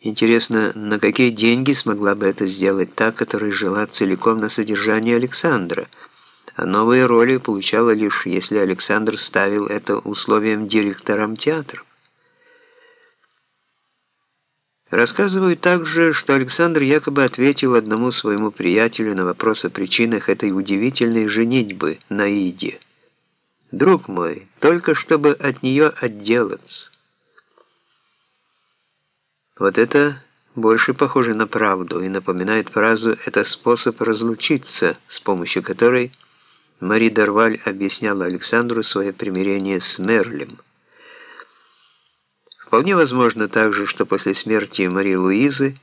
Интересно, на какие деньги смогла бы это сделать та, которая жила целиком на содержании Александра, а новые роли получала лишь, если Александр ставил это условием директорам театра. Рассказывают также, что Александр якобы ответил одному своему приятелю на вопрос о причинах этой удивительной женитьбы на Иде. «Друг мой, только чтобы от нее отделаться». Вот это больше похоже на правду и напоминает фразу «это способ разлучиться», с помощью которой Мари Дарваль объясняла Александру свое примирение с Мерлем. Вполне возможно также, что после смерти Мари Луизы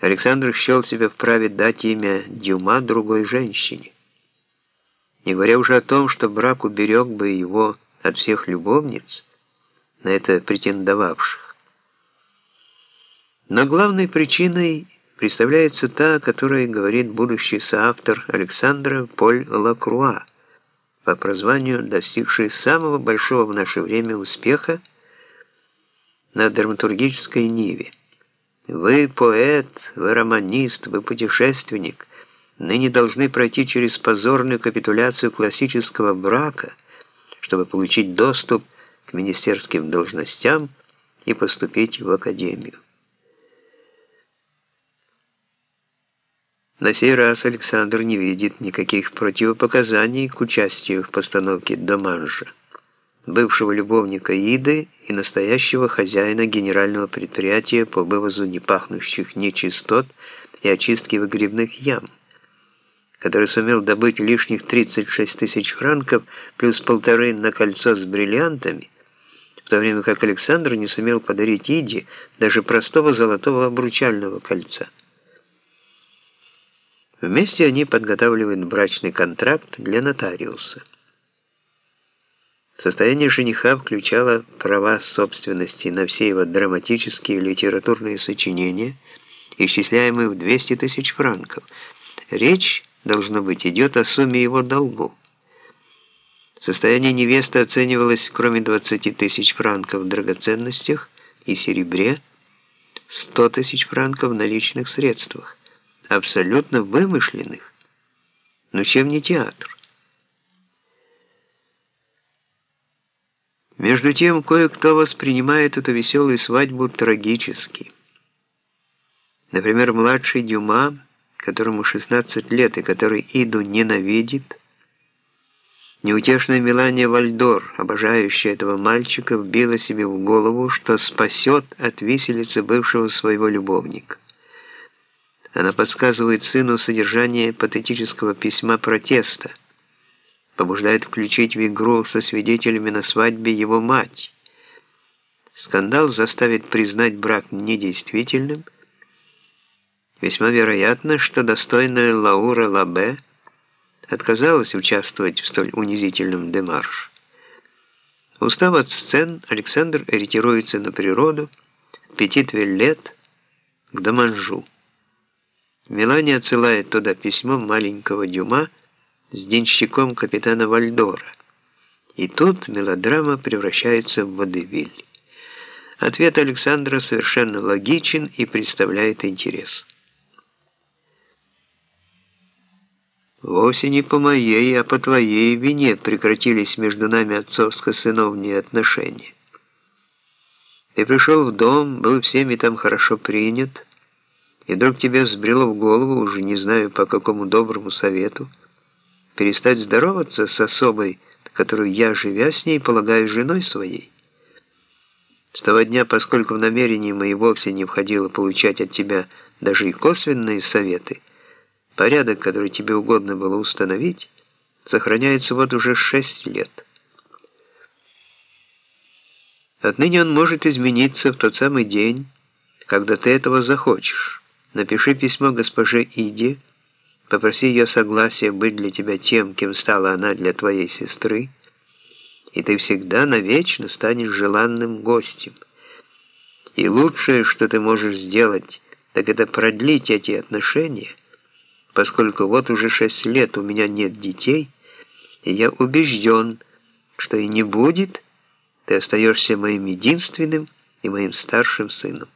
Александр счел себя вправе дать имя Дюма другой женщине. Не говоря уже о том, что брак уберег бы его от всех любовниц, на это претендовавших. Но главной причиной представляется та, о которой говорит будущий соавтор Александра Поль Лакруа, по прозванию достигший самого большого в наше время успеха на драматургической ниве. Вы поэт, вы романист, вы путешественник, ныне должны пройти через позорную капитуляцию классического брака, чтобы получить доступ к министерским должностям и поступить в академию. На сей раз Александр не видит никаких противопоказаний к участию в постановке «Доманжа», бывшего любовника Иды и настоящего хозяина генерального предприятия по вывозу непахнущих нечистот и очистке выгребных ям, который сумел добыть лишних 36 тысяч франков плюс полторы на кольцо с бриллиантами, в то время как Александр не сумел подарить Иде даже простого золотого обручального кольца. Вместе они подготавливают брачный контракт для нотариуса. Состояние жениха включало права собственности на все его драматические и литературные сочинения, исчисляемые в 200 тысяч франков. Речь, должно быть, идет о сумме его долгу. Состояние невесты оценивалось, кроме 20 тысяч франков в драгоценностях и серебре, 100 тысяч франков в наличных средствах абсолютно вымышленных. Но чем не театр? Между тем, кое-кто воспринимает эту веселую свадьбу трагически. Например, младший Дюма, которому 16 лет и который Иду ненавидит, неутешная Мелания Вальдор, обожающая этого мальчика, вбила себе в голову, что спасет от виселицы бывшего своего любовника. Она подсказывает сыну содержание патетического письма протеста, побуждает включить в игру со свидетелями на свадьбе его мать. Скандал заставит признать брак недействительным. Весьма вероятно, что достойная Лаура Лабе отказалась участвовать в столь унизительном демарше. Устав от сцен, Александр ретируется на природу, Петит-Виллет, к Даманжу. Мелания отсылает туда письмо маленького Дюма с денщиком капитана Вальдора. И тут мелодрама превращается в водевиль. Ответ Александра совершенно логичен и представляет интерес. Вовсе не по моей, а по твоей вине прекратились между нами отцовско-сыновние отношения. Ты пришел в дом, был всеми там хорошо принят, и вдруг тебе взбрело в голову, уже не знаю по какому доброму совету, перестать здороваться с особой, которую я, живя с ней, полагаю женой своей. С того дня, поскольку в намерении мои вовсе не входило получать от тебя даже и косвенные советы, порядок, который тебе угодно было установить, сохраняется вот уже шесть лет. Отныне он может измениться в тот самый день, когда ты этого захочешь. Напиши письмо госпоже Иде, попроси ее согласия быть для тебя тем, кем стала она для твоей сестры, и ты всегда навечно станешь желанным гостем. И лучшее, что ты можешь сделать, так это продлить эти отношения, поскольку вот уже шесть лет у меня нет детей, и я убежден, что и не будет, ты остаешься моим единственным и моим старшим сыном.